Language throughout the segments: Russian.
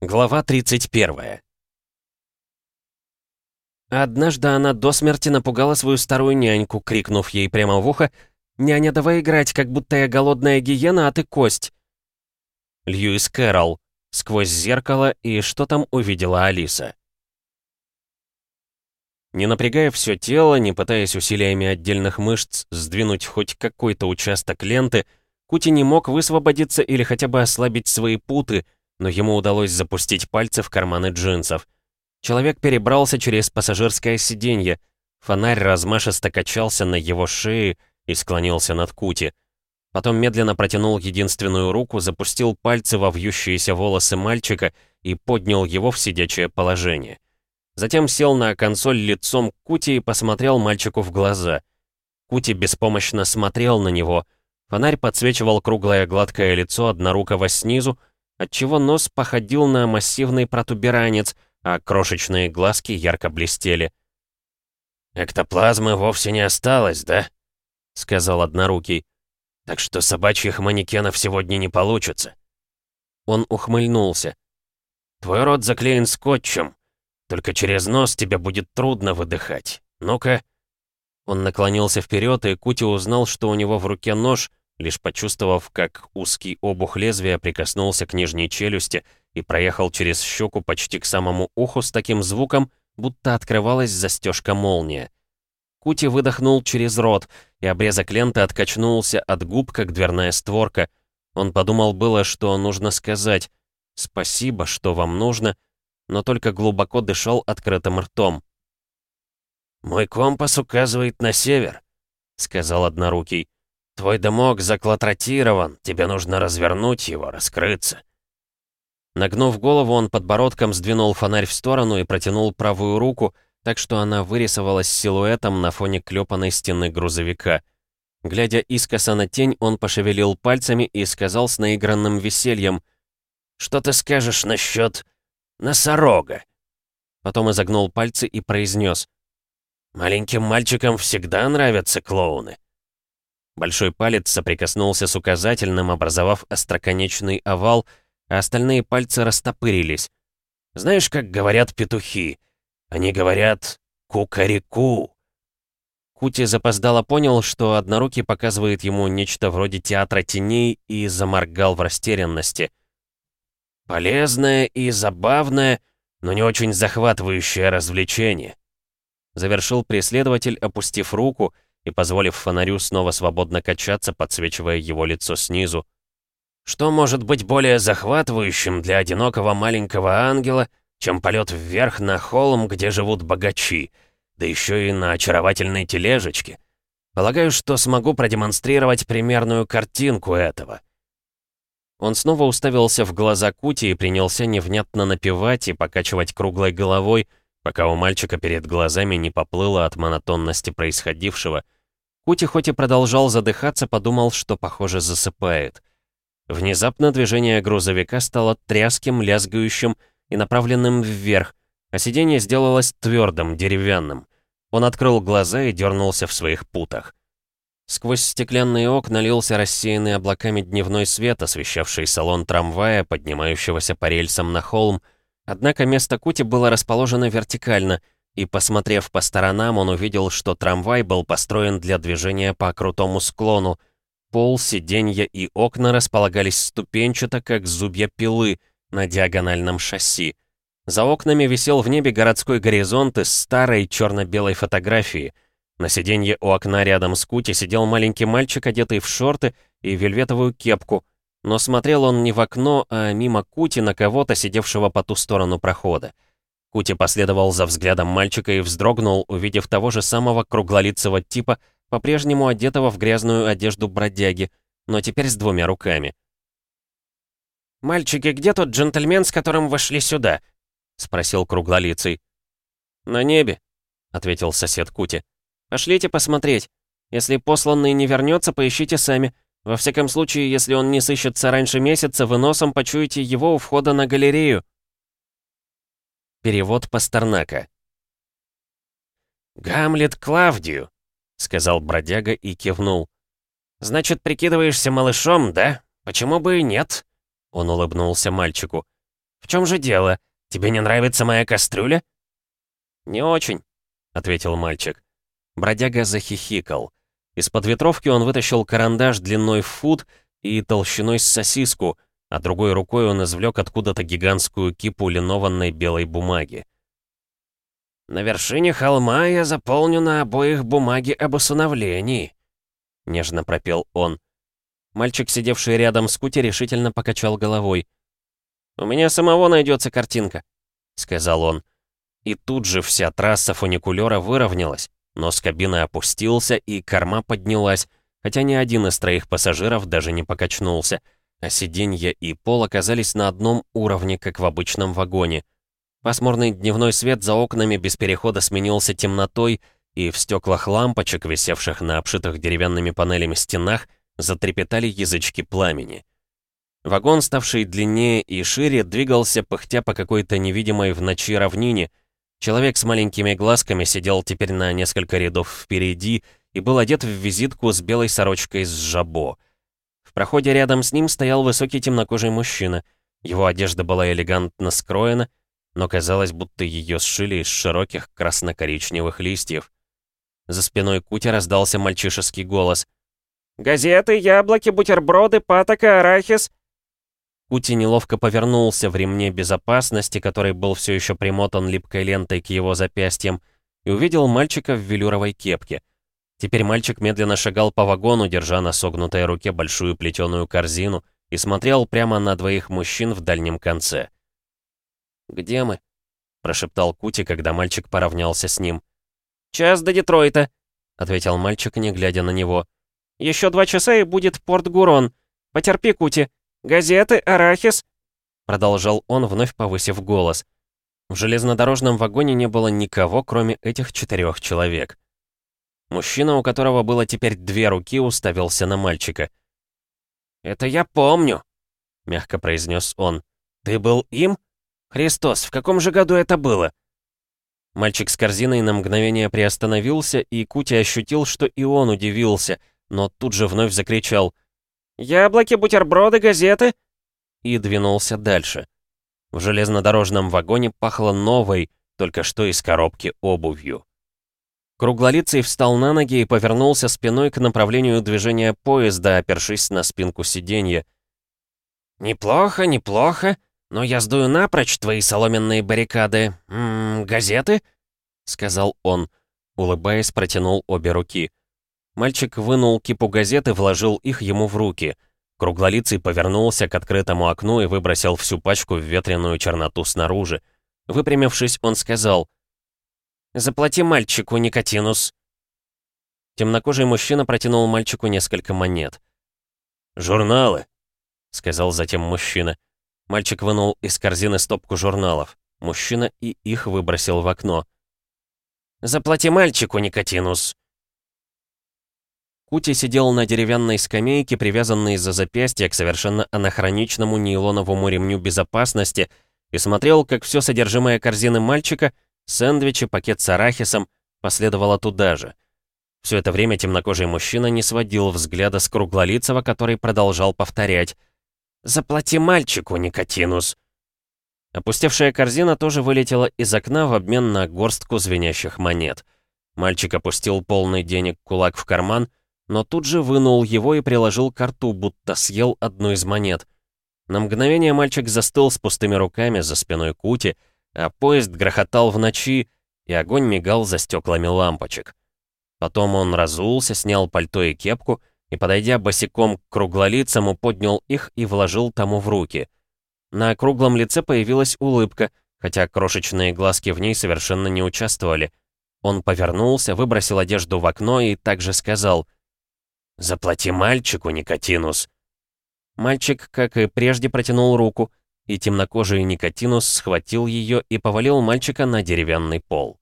Глава 31 Однажды она до смерти напугала свою старую няньку, крикнув ей прямо в ухо «Няня, давай играть, как будто я голодная гиена, а ты кость!» Льюис Кэрролл. Сквозь зеркало и что там увидела Алиса. Не напрягая все тело, не пытаясь усилиями отдельных мышц сдвинуть хоть какой-то участок ленты, Кути не мог высвободиться или хотя бы ослабить свои путы, но ему удалось запустить пальцы в карманы джинсов. Человек перебрался через пассажирское сиденье. Фонарь размашисто качался на его шее и склонился над Кути. Потом медленно протянул единственную руку, запустил пальцы во вьющиеся волосы мальчика и поднял его в сидячее положение. Затем сел на консоль лицом к Кути и посмотрел мальчику в глаза. Кути беспомощно смотрел на него — Фонарь подсвечивал круглое гладкое лицо однорукого снизу, отчего нос походил на массивный протуберанец, а крошечные глазки ярко блестели. «Эктоплазмы вовсе не осталось, да?» — сказал однорукий. «Так что собачьих манекенов сегодня не получится». Он ухмыльнулся. «Твой рот заклеен скотчем. Только через нос тебе будет трудно выдыхать. Ну-ка...» Он наклонился вперед, и Кути узнал, что у него в руке нож, лишь почувствовав, как узкий обух лезвия прикоснулся к нижней челюсти и проехал через щеку почти к самому уху с таким звуком, будто открывалась застежка молния. Кути выдохнул через рот, и обрезок ленты откачнулся от губ, как дверная створка. Он подумал было, что нужно сказать «Спасибо, что вам нужно», но только глубоко дышал открытым ртом. «Мой компас указывает на север», — сказал однорукий. Твой дымок заклотротирован, тебе нужно развернуть его, раскрыться. Нагнув голову, он подбородком сдвинул фонарь в сторону и протянул правую руку, так что она вырисовалась силуэтом на фоне клепанной стены грузовика. Глядя искоса на тень, он пошевелил пальцами и сказал с наигранным весельем, «Что ты скажешь насчет носорога?» Потом изогнул пальцы и произнес, «Маленьким мальчикам всегда нравятся клоуны». Большой палец соприкоснулся с указательным, образовав остроконечный овал, а остальные пальцы растопырились. Знаешь, как говорят петухи? Они говорят «кукареку». Кути запоздало понял, что однорукий показывает ему нечто вроде театра теней и заморгал в растерянности. «Полезное и забавное, но не очень захватывающее развлечение», завершил преследователь, опустив руку — и позволив фонарю снова свободно качаться, подсвечивая его лицо снизу. Что может быть более захватывающим для одинокого маленького ангела, чем полет вверх на холм, где живут богачи, да еще и на очаровательной тележечке? Полагаю, что смогу продемонстрировать примерную картинку этого. Он снова уставился в глаза Кути и принялся невнятно напевать и покачивать круглой головой, пока у мальчика перед глазами не поплыло от монотонности происходившего. Кути хоть и продолжал задыхаться, подумал, что, похоже, засыпает. Внезапно движение грузовика стало тряским, лязгающим и направленным вверх, а сиденье сделалось твердым, деревянным. Он открыл глаза и дернулся в своих путах. Сквозь стеклянные окна лился рассеянный облаками дневной свет, освещавший салон трамвая, поднимающегося по рельсам на холм, Однако место Кути было расположено вертикально, и, посмотрев по сторонам, он увидел, что трамвай был построен для движения по крутому склону. Пол, сиденья и окна располагались ступенчато, как зубья пилы, на диагональном шасси. За окнами висел в небе городской горизонт из старой черно-белой фотографии. На сиденье у окна рядом с Кути сидел маленький мальчик, одетый в шорты и вельветовую кепку — но смотрел он не в окно, а мимо Кути на кого-то, сидевшего по ту сторону прохода. Кути последовал за взглядом мальчика и вздрогнул, увидев того же самого круглолицего типа, по-прежнему одетого в грязную одежду бродяги, но теперь с двумя руками. «Мальчики, где тот джентльмен, с которым вошли сюда?» — спросил круглолицый. «На небе», — ответил сосед Кути. «Пошлите посмотреть. Если посланный не вернется, поищите сами. Во всяком случае, если он не сыщется раньше месяца, вы носом почуете его у входа на галерею. Перевод Пастернака. «Гамлет Клавдию», — сказал бродяга и кивнул. «Значит, прикидываешься малышом, да? Почему бы и нет?» Он улыбнулся мальчику. «В чем же дело? Тебе не нравится моя кастрюля?» «Не очень», — ответил мальчик. Бродяга захихикал. Из-под ветровки он вытащил карандаш длиной в фут и толщиной с сосиску, а другой рукой он извлек откуда-то гигантскую кипу линованной белой бумаги. «На вершине холма я заполню на обоих бумаги об усыновлении», — нежно пропел он. Мальчик, сидевший рядом с Кути, решительно покачал головой. «У меня самого найдется картинка», — сказал он. И тут же вся трасса фуникулера выровнялась, нос кабины опустился и корма поднялась, хотя ни один из троих пассажиров даже не покачнулся, а сиденья и пол оказались на одном уровне, как в обычном вагоне. Пасмурный дневной свет за окнами без перехода сменился темнотой, и в стеклах лампочек, висевших на обшитых деревянными панелями стенах, затрепетали язычки пламени. Вагон, ставший длиннее и шире, двигался, пыхтя по какой-то невидимой в ночи равнине. Человек с маленькими глазками сидел теперь на несколько рядов впереди и был одет в визитку с белой сорочкой с жабо. Проходе рядом с ним стоял высокий темнокожий мужчина. Его одежда была элегантно скроена, но казалось, будто ее сшили из широких красно-коричневых листьев. За спиной Кути раздался мальчишеский голос. «Газеты, яблоки, бутерброды, патока, арахис!» Кути неловко повернулся в ремне безопасности, который был все еще примотан липкой лентой к его запястьям, и увидел мальчика в велюровой кепке. Теперь мальчик медленно шагал по вагону, держа на согнутой руке большую плетеную корзину, и смотрел прямо на двоих мужчин в дальнем конце. «Где мы?» — прошептал Кути, когда мальчик поравнялся с ним. «Час до Детройта», — ответил мальчик, не глядя на него. «Еще два часа и будет порт Гурон. Потерпи, Кути. Газеты, арахис», — продолжал он, вновь повысив голос. В железнодорожном вагоне не было никого, кроме этих четырех человек. Мужчина, у которого было теперь две руки, уставился на мальчика. «Это я помню», — мягко произнес он. «Ты был им?» «Христос, в каком же году это было?» Мальчик с корзиной на мгновение приостановился, и Кути ощутил, что и он удивился, но тут же вновь закричал «Яблоки, бутерброды, газеты!» и двинулся дальше. В железнодорожном вагоне пахло новой, только что из коробки обувью. Круглолицый встал на ноги и повернулся спиной к направлению движения поезда, опершись на спинку сиденья. «Неплохо, неплохо», «Но я сдую напрочь твои соломенные баррикады. М -м, газеты?» — сказал он. Улыбаясь, протянул обе руки. Мальчик вынул кипу газет и вложил их ему в руки. Круглолицый повернулся к открытому окну и выбросил всю пачку в ветреную черноту снаружи. Выпрямившись, он сказал, «Заплати мальчику, Никотинус». Темнокожий мужчина протянул мальчику несколько монет. «Журналы», — сказал затем мужчина. Мальчик вынул из корзины стопку журналов. Мужчина и их выбросил в окно. «Заплати мальчику, Никотинус!» Кути сидел на деревянной скамейке, привязанной за запястье к совершенно анахроничному нейлоновому ремню безопасности, и смотрел, как все содержимое корзины мальчика, сэндвичи, пакет с арахисом, последовало туда же. Все это время темнокожий мужчина не сводил взгляда с круглолицего, который продолжал повторять «Заплати мальчику, Никотинус!» Опустевшая корзина тоже вылетела из окна в обмен на горстку звенящих монет. Мальчик опустил полный денег кулак в карман, но тут же вынул его и приложил к рту, будто съел одну из монет. На мгновение мальчик застыл с пустыми руками за спиной Кути, а поезд грохотал в ночи, и огонь мигал за стеклами лампочек. Потом он разулся, снял пальто и кепку и, подойдя босиком к круглолицому, поднял их и вложил тому в руки. На круглом лице появилась улыбка, хотя крошечные глазки в ней совершенно не участвовали. Он повернулся, выбросил одежду в окно и также сказал «Заплати мальчику, Никотинус». Мальчик, как и прежде, протянул руку, и темнокожий Никотинус схватил ее и повалил мальчика на деревянный пол.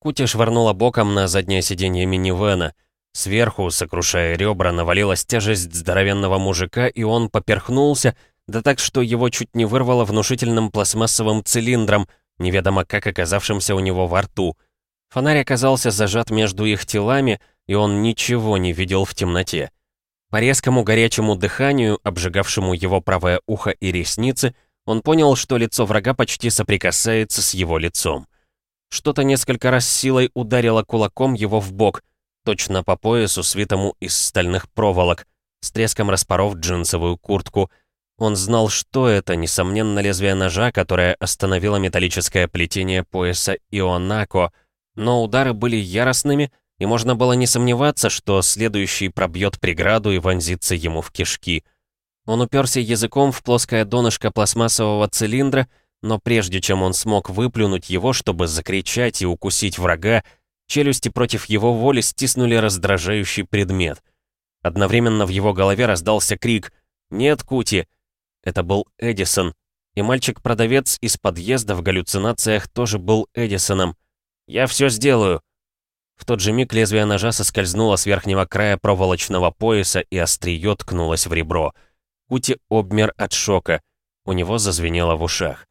Кути швырнула боком на заднее сиденье минивэна. Сверху, сокрушая ребра, навалилась тяжесть здоровенного мужика, и он поперхнулся, да так, что его чуть не вырвало внушительным пластмассовым цилиндром, неведомо как оказавшимся у него во рту. Фонарь оказался зажат между их телами, и он ничего не видел в темноте. По резкому горячему дыханию, обжигавшему его правое ухо и ресницы, он понял, что лицо врага почти соприкасается с его лицом. Что-то несколько раз силой ударило кулаком его в бок, точно по поясу, свитому из стальных проволок, с треском распоров джинсовую куртку. Он знал, что это, несомненно, лезвие ножа, которое остановило металлическое плетение пояса Ионако, но удары были яростными, и можно было не сомневаться, что следующий пробьет преграду и вонзится ему в кишки. Он уперся языком в плоское донышко пластмассового цилиндра, но прежде чем он смог выплюнуть его, чтобы закричать и укусить врага, челюсти против его воли стиснули раздражающий предмет. Одновременно в его голове раздался крик «Нет, Кути!» Это был Эдисон, и мальчик-продавец из подъезда в галлюцинациях тоже был Эдисоном. «Я все сделаю!» В тот же миг лезвие ножа соскользнуло с верхнего края проволочного пояса и острие ткнулось в ребро. Кути обмер от шока. У него зазвенело в ушах.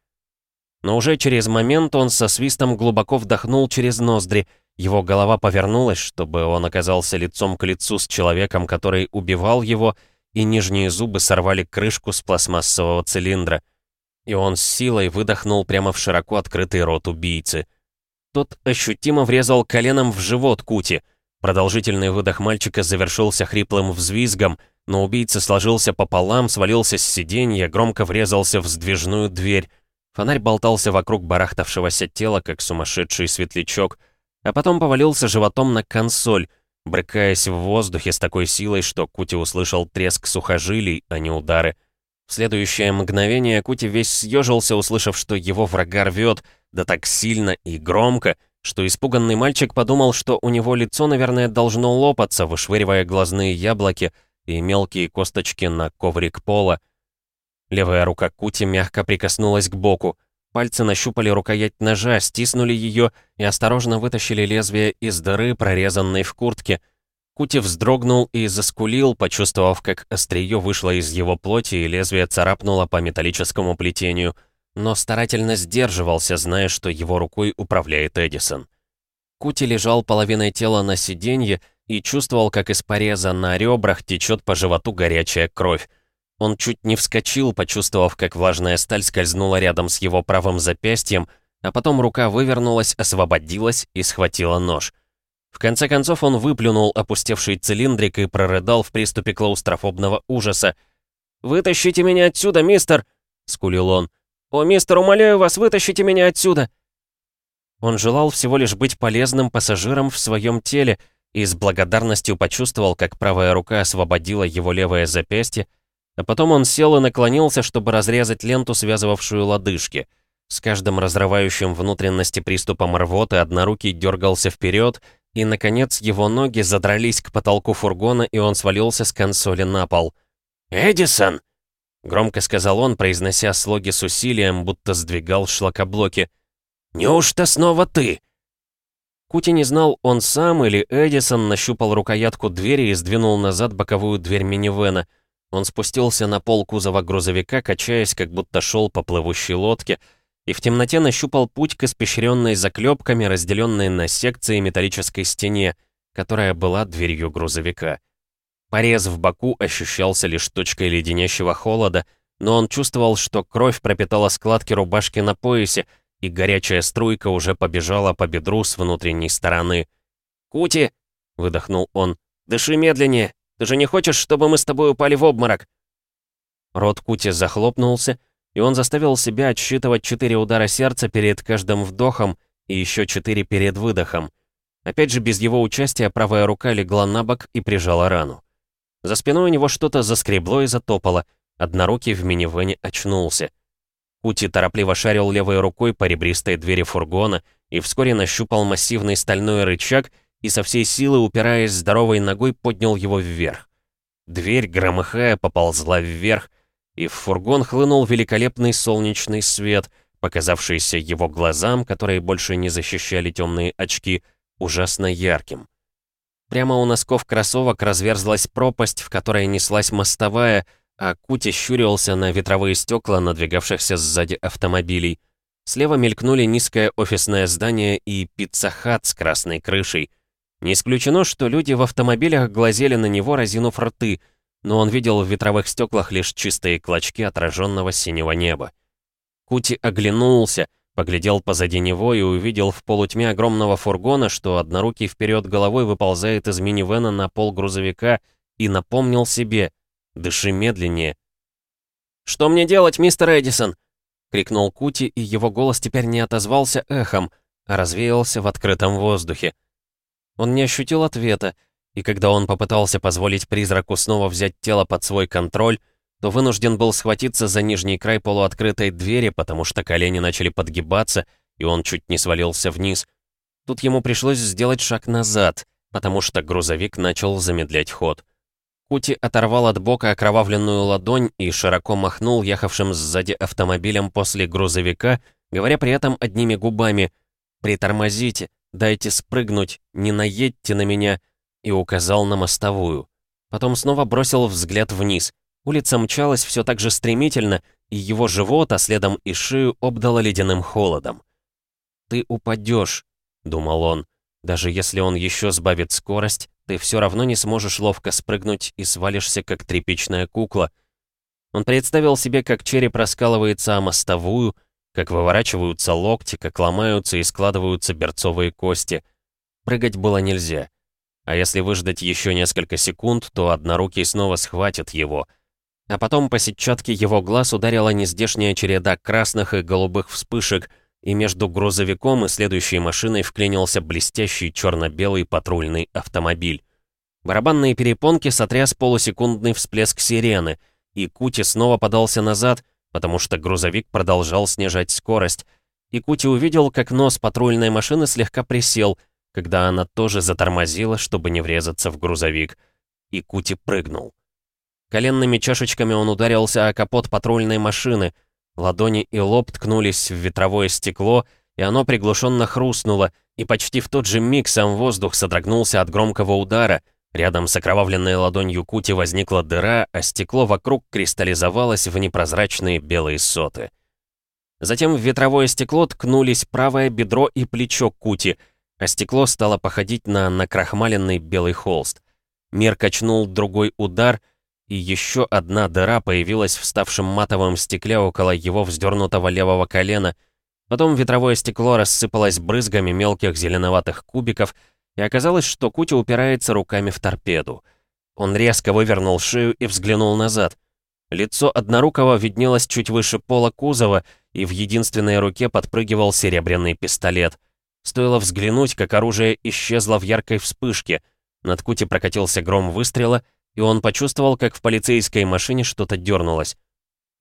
Но уже через момент он со свистом глубоко вдохнул через ноздри. Его голова повернулась, чтобы он оказался лицом к лицу с человеком, который убивал его, и нижние зубы сорвали крышку с пластмассового цилиндра. И он с силой выдохнул прямо в широко открытый рот убийцы. Тот ощутимо врезал коленом в живот Кути. Продолжительный выдох мальчика завершился хриплым взвизгом, но убийца сложился пополам, свалился с сиденья, громко врезался в сдвижную дверь. Фонарь болтался вокруг барахтавшегося тела, как сумасшедший светлячок, а потом повалился животом на консоль, брыкаясь в воздухе с такой силой, что Кути услышал треск сухожилий, а не удары. В следующее мгновение Кути весь съежился, услышав, что его врага рвет, да так сильно и громко, что испуганный мальчик подумал, что у него лицо, наверное, должно лопаться, вышвыривая глазные яблоки и мелкие косточки на коврик пола. Левая рука Кути мягко прикоснулась к боку. Пальцы нащупали рукоять ножа, стиснули ее и осторожно вытащили лезвие из дыры, прорезанной в куртке — Кути вздрогнул и заскулил, почувствовав, как острие вышло из его плоти и лезвие царапнуло по металлическому плетению, но старательно сдерживался, зная, что его рукой управляет Эдисон. Кути лежал половиной тела на сиденье и чувствовал, как из пореза на ребрах течет по животу горячая кровь. Он чуть не вскочил, почувствовав, как влажная сталь скользнула рядом с его правым запястьем, а потом рука вывернулась, освободилась и схватила нож — в конце концов он выплюнул опустевший цилиндрик и прорыдал в приступе клаустрофобного ужаса. «Вытащите меня отсюда, мистер!» — скулил он. «О, мистер, умоляю вас, вытащите меня отсюда!» Он желал всего лишь быть полезным пассажиром в своем теле и с благодарностью почувствовал, как правая рука освободила его левое запястье, а потом он сел и наклонился, чтобы разрезать ленту, связывавшую лодыжки. С каждым разрывающим внутренности приступом рвоты однорукий дергался вперед, и, наконец, его ноги задрались к потолку фургона, и он свалился с консоли на пол. «Эдисон!» — громко сказал он, произнося слоги с усилием, будто сдвигал шлакоблоки. «Неужто снова ты?» Кути не знал, он сам или Эдисон нащупал рукоятку двери и сдвинул назад боковую дверь минивэна. Он спустился на пол кузова грузовика, качаясь, как будто шел по плывущей лодке, и в темноте нащупал путь к испещренной заклепками, разделенной на секции металлической стене, которая была дверью грузовика. Порез в боку ощущался лишь точкой леденящего холода, но он чувствовал, что кровь пропитала складки рубашки на поясе, и горячая струйка уже побежала по бедру с внутренней стороны. «Кути!» — выдохнул он. «Дыши медленнее! Ты же не хочешь, чтобы мы с тобой упали в обморок?» Рот Кути захлопнулся, и он заставил себя отсчитывать четыре удара сердца перед каждым вдохом и еще четыре перед выдохом. Опять же, без его участия правая рука легла на бок и прижала рану. За спиной у него что-то заскребло и затопало, однорукий в минивэне очнулся. Кути торопливо шарил левой рукой по ребристой двери фургона и вскоре нащупал массивный стальной рычаг и со всей силы, упираясь здоровой ногой, поднял его вверх. Дверь, громыхая, поползла вверх, и в фургон хлынул великолепный солнечный свет, показавшийся его глазам, которые больше не защищали темные очки, ужасно ярким. Прямо у носков кроссовок разверзлась пропасть, в которой неслась мостовая, а Кути щурился на ветровые стекла надвигавшихся сзади автомобилей. Слева мелькнули низкое офисное здание и Pizza Hut с красной крышей. Не исключено, что люди в автомобилях глазели на него, разинув рты — но он видел в ветровых стеклах лишь чистые клочки отраженного синего неба. Кути оглянулся, поглядел позади него и увидел в полутьме огромного фургона, что однорукий вперед головой выползает из минивэна на пол грузовика и напомнил себе «Дыши медленнее». «Что мне делать, мистер Эдисон?» — крикнул Кути, и его голос теперь не отозвался эхом, а развеялся в открытом воздухе. Он не ощутил ответа, и когда он попытался позволить призраку снова взять тело под свой контроль, то вынужден был схватиться за нижний край полуоткрытой двери, потому что колени начали подгибаться, и он чуть не свалился вниз. Тут ему пришлось сделать шаг назад, потому что грузовик начал замедлять ход. Кути оторвал от бока окровавленную ладонь и широко махнул ехавшим сзади автомобилем после грузовика, говоря при этом одними губами «Притормозите, дайте спрыгнуть, не наедьте на меня», и указал на мостовую. Потом снова бросил взгляд вниз. Улица мчалась все так же стремительно, и его живот, а следом и шею обдало ледяным холодом. «Ты упадешь», — думал он. «Даже если он еще сбавит скорость, ты все равно не сможешь ловко спрыгнуть и свалишься, как тряпичная кукла». Он представил себе, как череп раскалывается о мостовую, как выворачиваются локти, как ломаются и складываются берцовые кости. Прыгать было нельзя. А если выждать еще несколько секунд, то однорукий снова схватит его. А потом по сетчатке его глаз ударила нездешняя череда красных и голубых вспышек, и между грузовиком и следующей машиной вклинился блестящий черно-белый патрульный автомобиль. Барабанные перепонки сотряс полусекундный всплеск сирены, и Кути снова подался назад, потому что грузовик продолжал снижать скорость. И Кути увидел, как нос патрульной машины слегка присел — когда она тоже затормозила, чтобы не врезаться в грузовик. И Кути прыгнул. Коленными чашечками он ударился о капот патрульной машины. Ладони и лоб ткнулись в ветровое стекло, и оно приглушенно хрустнуло, и почти в тот же миг сам воздух содрогнулся от громкого удара. Рядом с окровавленной ладонью Кути возникла дыра, а стекло вокруг кристаллизовалось в непрозрачные белые соты. Затем в ветровое стекло ткнулись правое бедро и плечо Кути — а стекло стало походить на накрахмаленный белый холст. Мир качнул другой удар, и еще одна дыра появилась в ставшем матовом стекле около его вздернутого левого колена. Потом ветровое стекло рассыпалось брызгами мелких зеленоватых кубиков, и оказалось, что Кути упирается руками в торпеду. Он резко вывернул шею и взглянул назад. Лицо однорукого виднелось чуть выше пола кузова, и в единственной руке подпрыгивал серебряный пистолет — Стоило взглянуть, как оружие исчезло в яркой вспышке. Над Кути прокатился гром выстрела, и он почувствовал, как в полицейской машине что-то дернулось.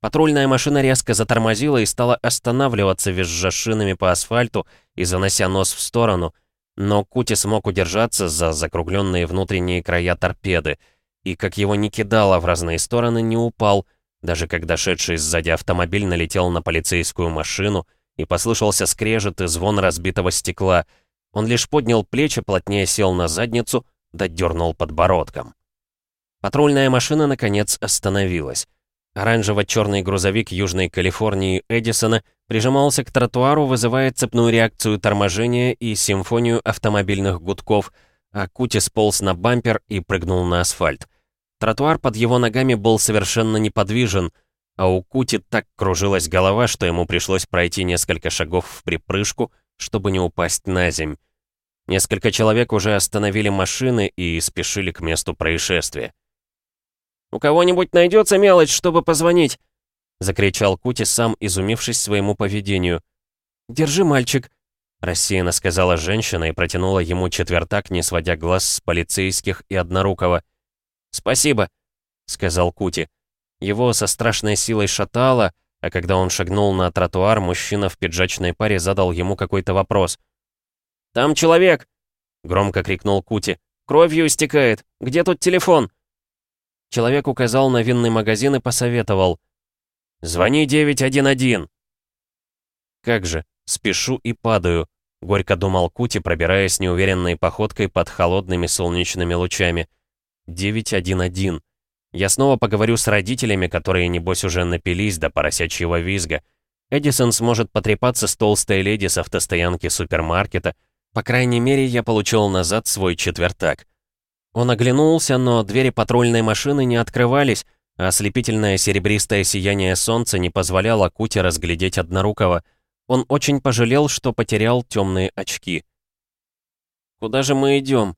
Патрульная машина резко затормозила и стала останавливаться, визжа шинами по асфальту и занося нос в сторону. Но Кути смог удержаться за закругленные внутренние края торпеды, и, как его не кидало в разные стороны, не упал, даже когда шедший сзади автомобиль налетел на полицейскую машину — и послышался скрежет и звон разбитого стекла. Он лишь поднял плечи, плотнее сел на задницу, да дернул подбородком. Патрульная машина, наконец, остановилась. Оранжево-черный грузовик Южной Калифорнии Эдисона прижимался к тротуару, вызывая цепную реакцию торможения и симфонию автомобильных гудков, а Кути сполз на бампер и прыгнул на асфальт. Тротуар под его ногами был совершенно неподвижен — а у Кути так кружилась голова, что ему пришлось пройти несколько шагов в припрыжку, чтобы не упасть на земь. Несколько человек уже остановили машины и спешили к месту происшествия. «У кого-нибудь найдется мелочь, чтобы позвонить?» — закричал Кути, сам изумившись своему поведению. «Держи, мальчик», — рассеянно сказала женщина и протянула ему четвертак, не сводя глаз с полицейских и однорукого. «Спасибо», — сказал Кути. Его со страшной силой шатало, а когда он шагнул на тротуар, мужчина в пиджачной паре задал ему какой-то вопрос. «Там человек!» — громко крикнул Кути. «Кровью истекает! Где тут телефон?» Человек указал на винный магазин и посоветовал. «Звони 911!» «Как же, спешу и падаю», — горько думал Кути, пробираясь неуверенной походкой под холодными солнечными лучами. «911». Я снова поговорю с родителями, которые, небось, уже напились до поросячьего визга. Эдисон сможет потрепаться с толстой леди с автостоянки супермаркета. По крайней мере, я получил назад свой четвертак. Он оглянулся, но двери патрульной машины не открывались, а ослепительное серебристое сияние солнца не позволяло Куте разглядеть однорукого. Он очень пожалел, что потерял темные очки. «Куда же мы идем?»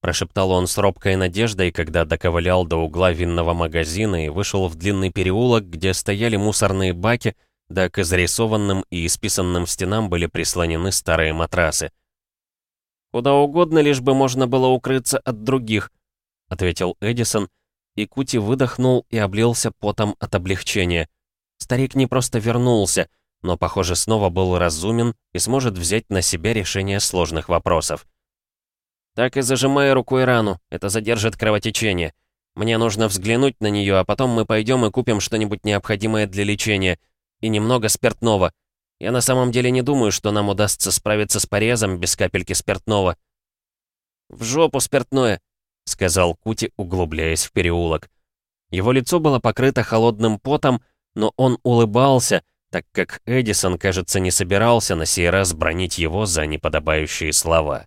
Прошептал он с робкой надеждой, когда доковылял до угла винного магазина и вышел в длинный переулок, где стояли мусорные баки, да к изрисованным и исписанным стенам были прислонены старые матрасы. «Куда угодно, лишь бы можно было укрыться от других», — ответил Эдисон, и Кути выдохнул и облился потом от облегчения. Старик не просто вернулся, но, похоже, снова был разумен и сможет взять на себя решение сложных вопросов. Так и зажимая рукой рану, это задержит кровотечение. Мне нужно взглянуть на нее, а потом мы пойдем и купим что-нибудь необходимое для лечения. И немного спиртного. Я на самом деле не думаю, что нам удастся справиться с порезом без капельки спиртного. «В жопу спиртное», — сказал Кути, углубляясь в переулок. Его лицо было покрыто холодным потом, но он улыбался, так как Эдисон, кажется, не собирался на сей раз бронить его за неподобающие слова.